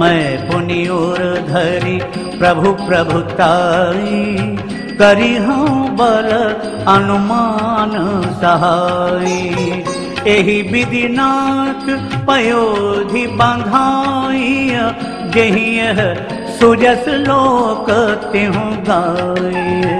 म पु्यो धरी प्रभु प्रभुताई करी हूँ बल अनुमान सहाय एहि विधिनाथ पयोधि बांधाई जही सुजस लोक तिहु गाई